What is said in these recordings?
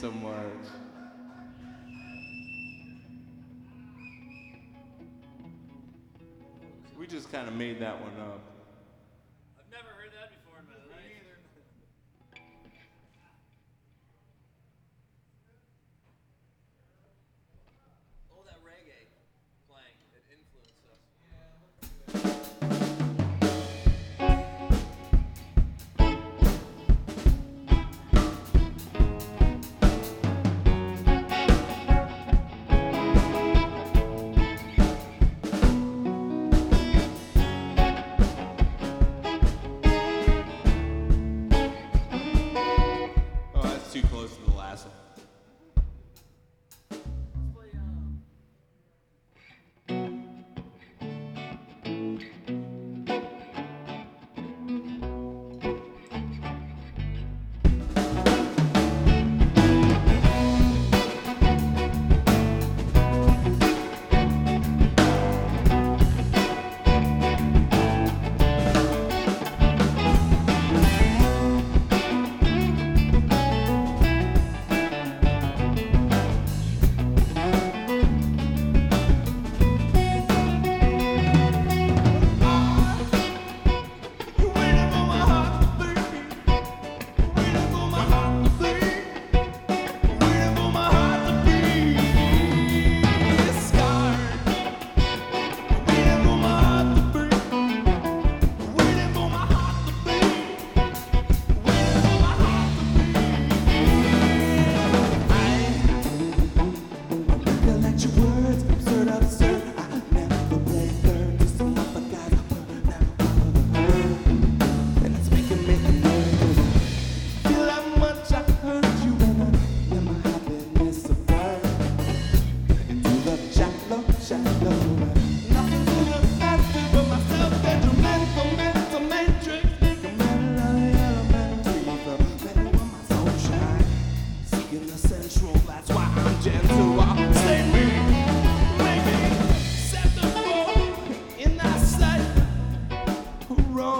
so much. We just kind of made that one up.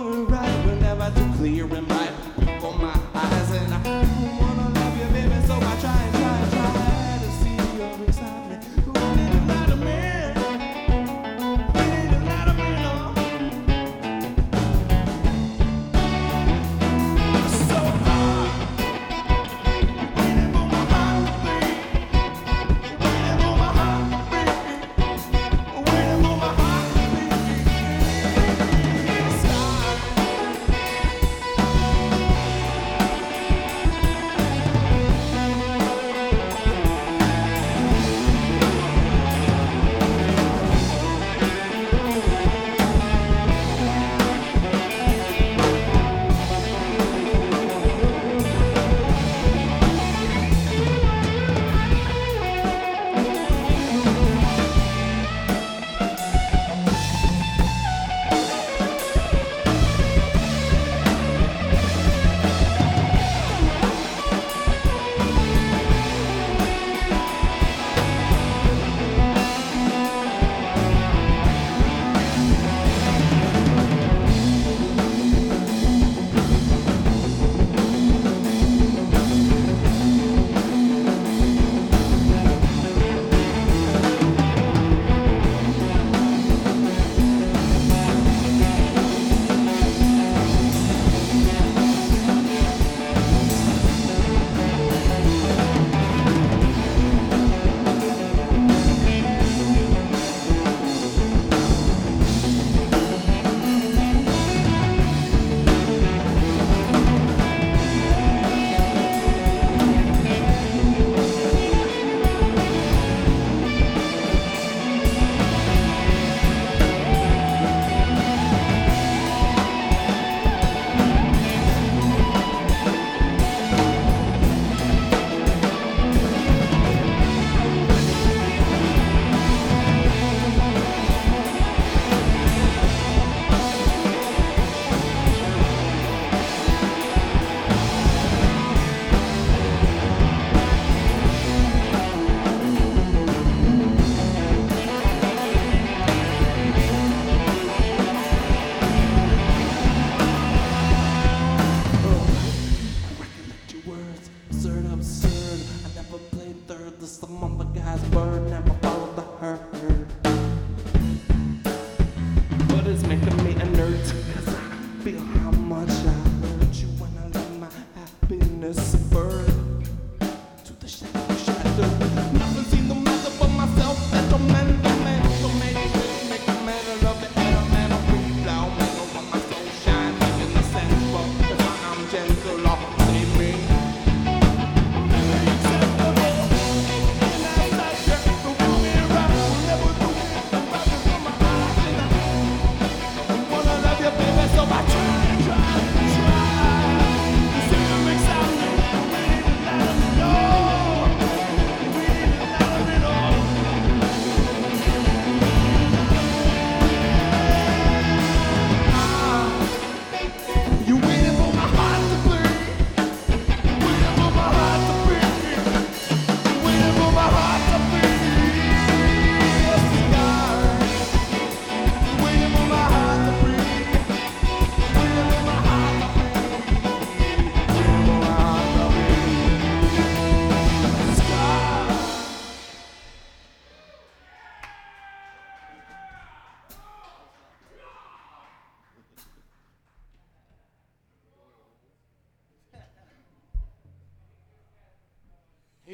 alright. We're never too clear in my The mother has burned and follow the herd.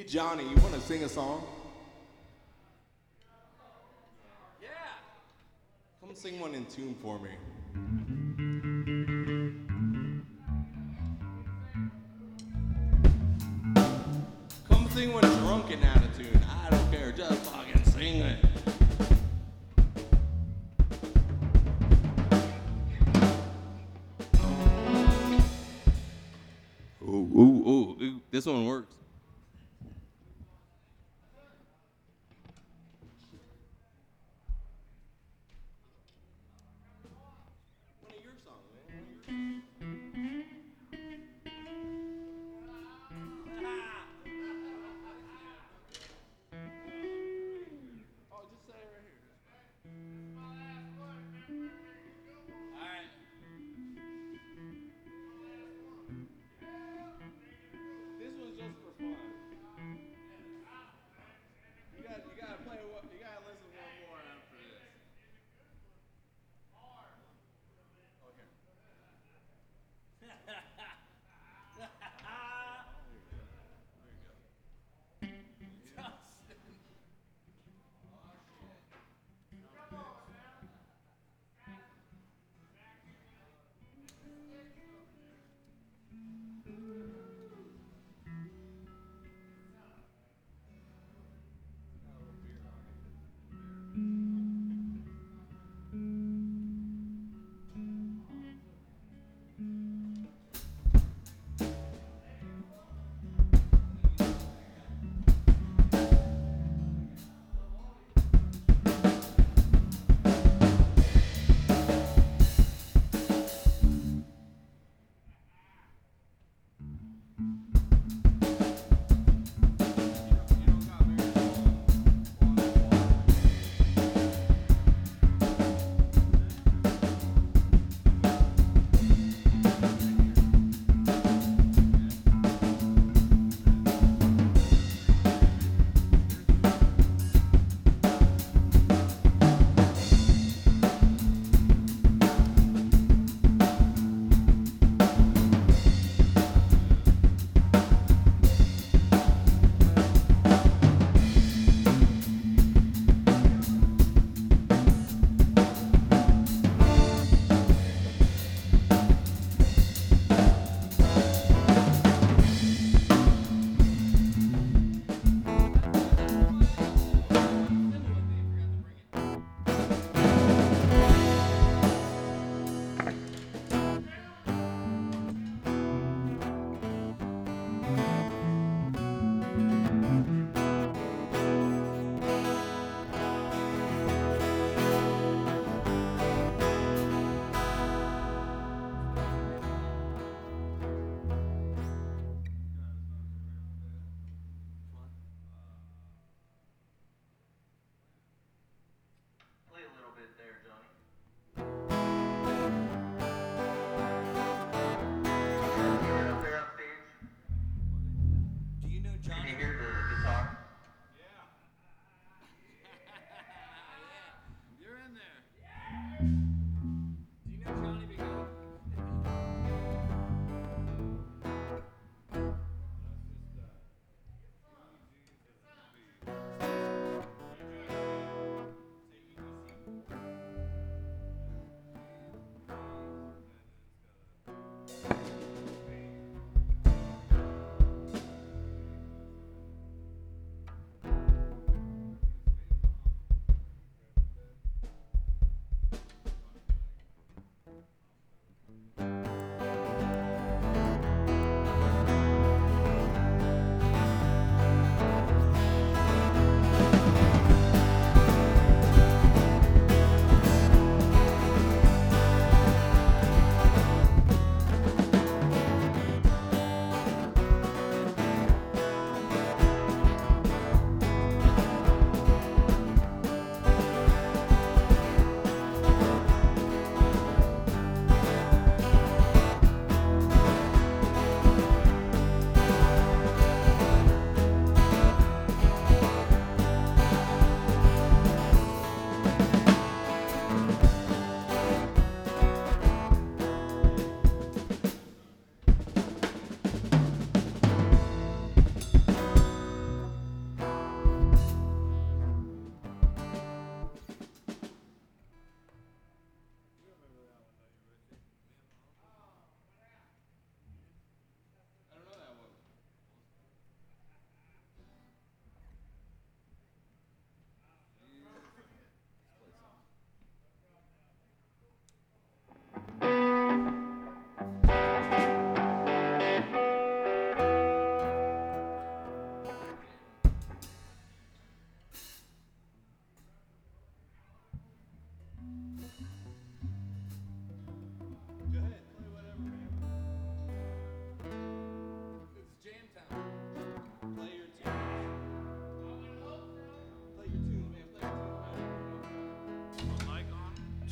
Hey, Johnny, you want to sing a song? Yeah. Come sing one in tune for me. Come sing one drunken attitude. I don't care. Just fucking sing it. Ooh, ooh, ooh, ooh. This one works.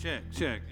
check, check.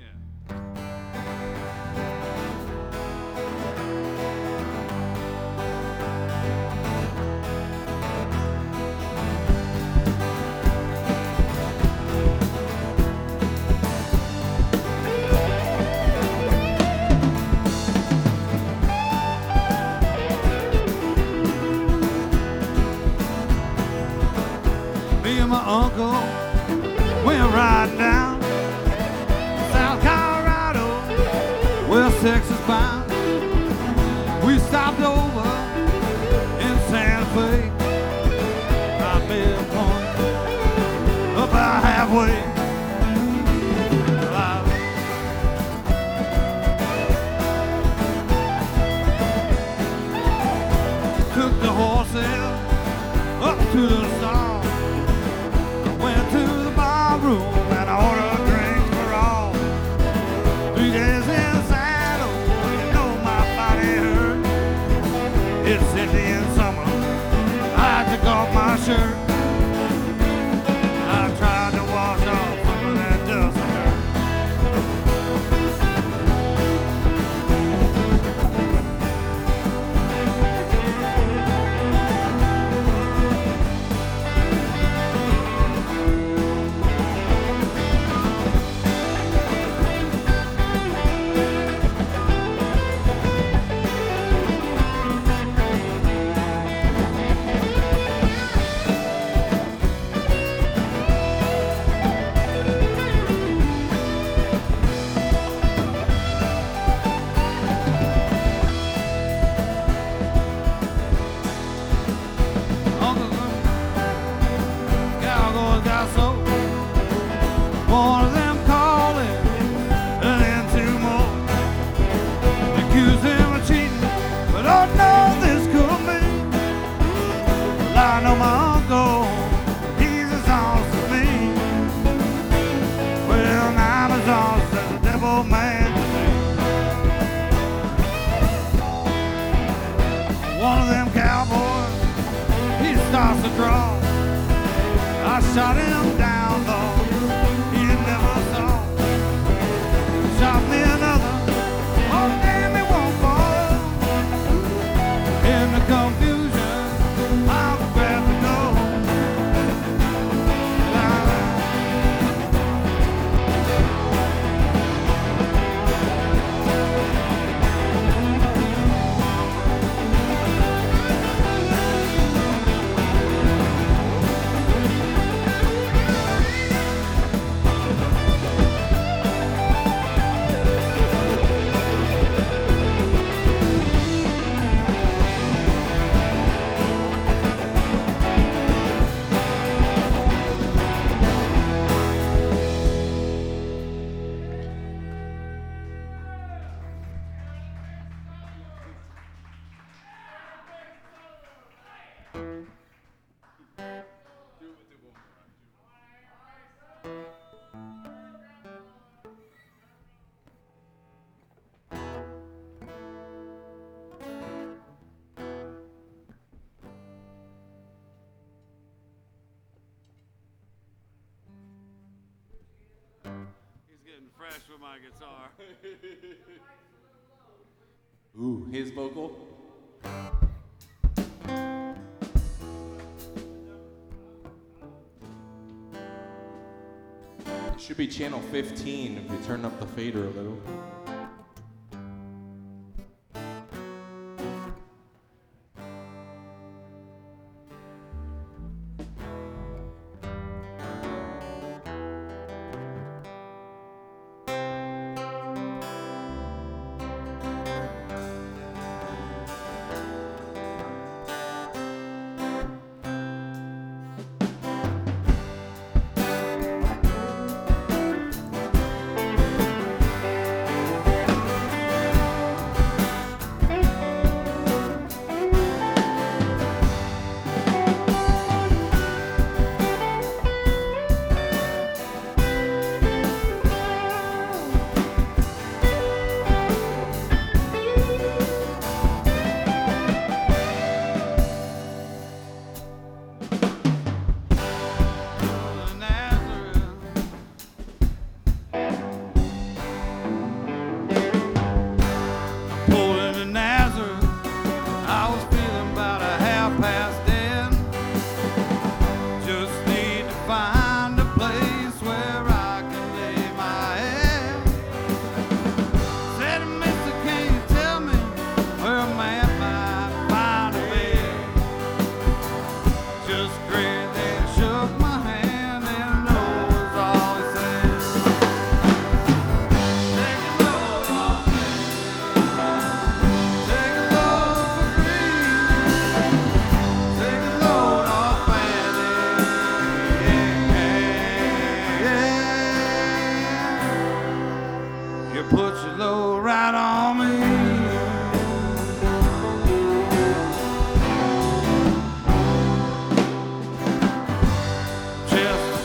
fresh with my guitar. Ooh, his vocal. It should be channel 15 if you turn up the fader a little.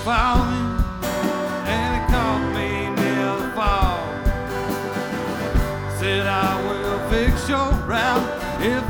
falling, and it caught me near the fall. Said I will fix your route if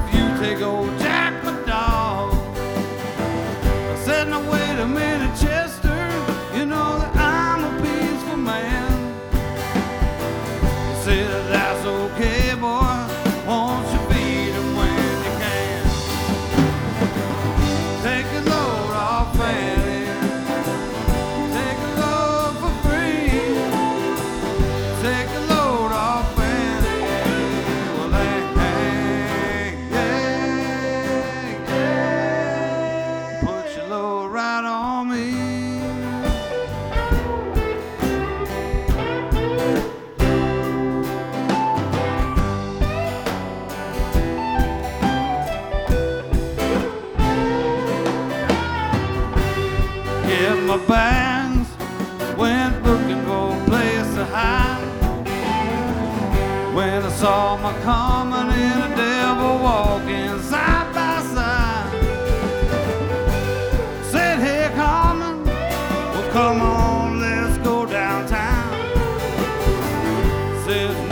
live.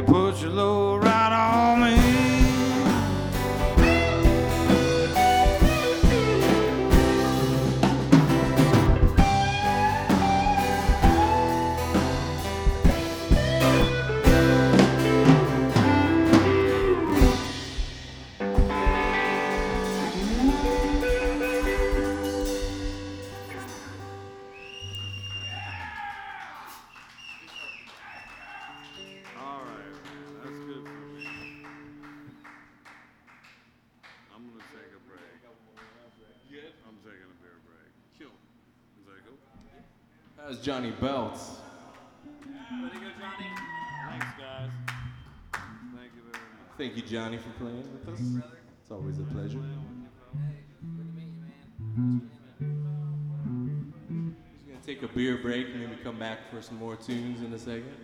You put your low right. Johnny Belts. Yeah, go, Johnny. Thanks, guys. Thank you very much. Thank you, Johnny, for playing with us. It's always a pleasure. Hey, Take a beer break, and maybe come back for some more tunes in a second.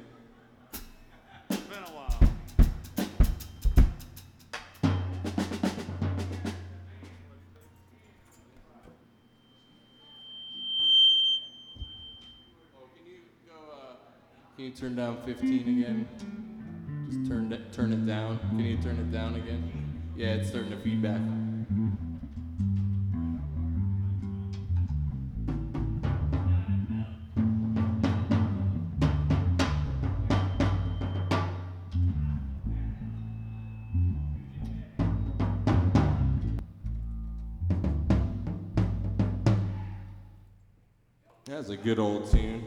you turn down 15 again? Just turn it, turn it down. Can you turn it down again? Yeah, it's starting to feedback. That's a good old tune.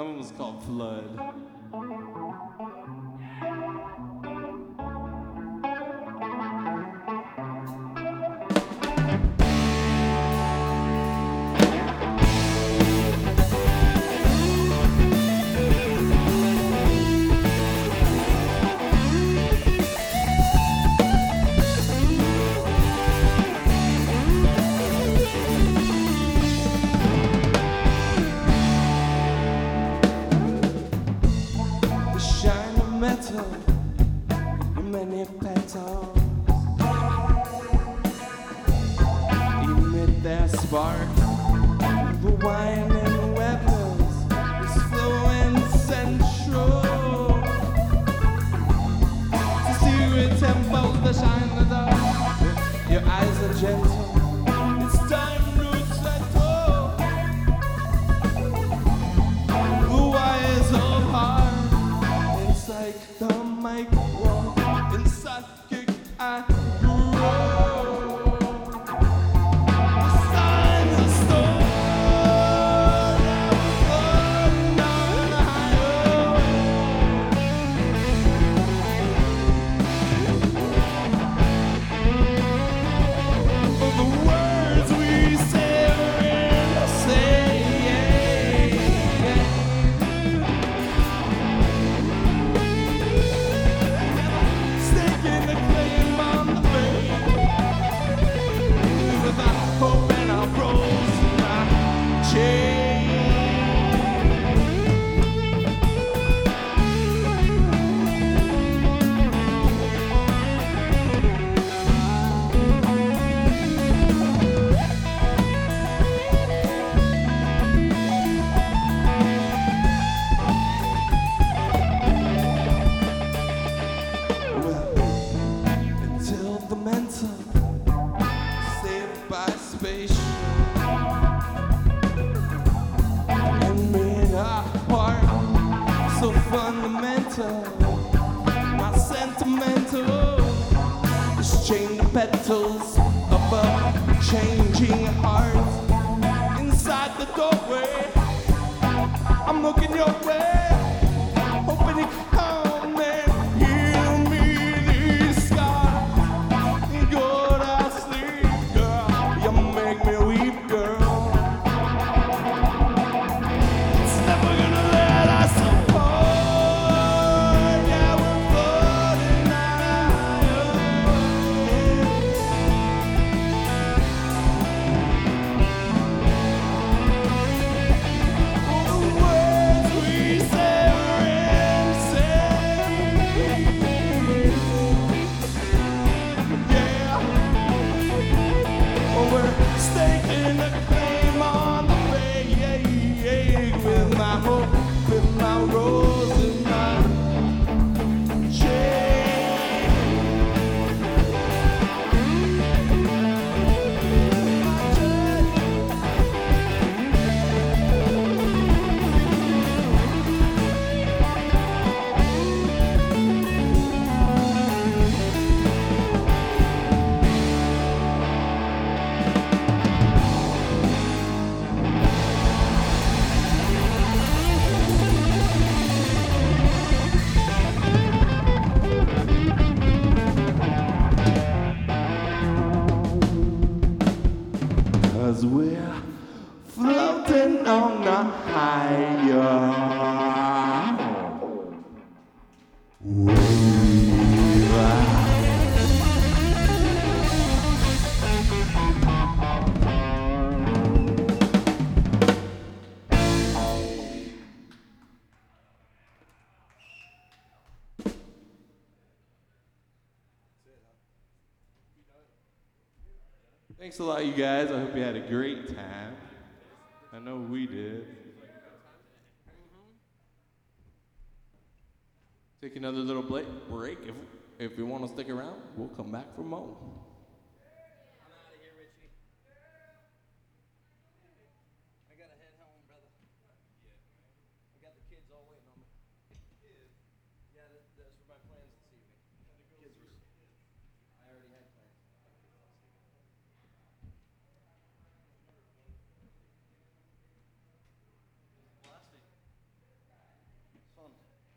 That one was called Flood. make wrong and psychic. I changing the petals of a changing heart. Inside the doorway, I'm looking your way. a lot, you guys. I hope you had a great time. I know we did. Take another little break. If, if you want to stick around, we'll come back for more.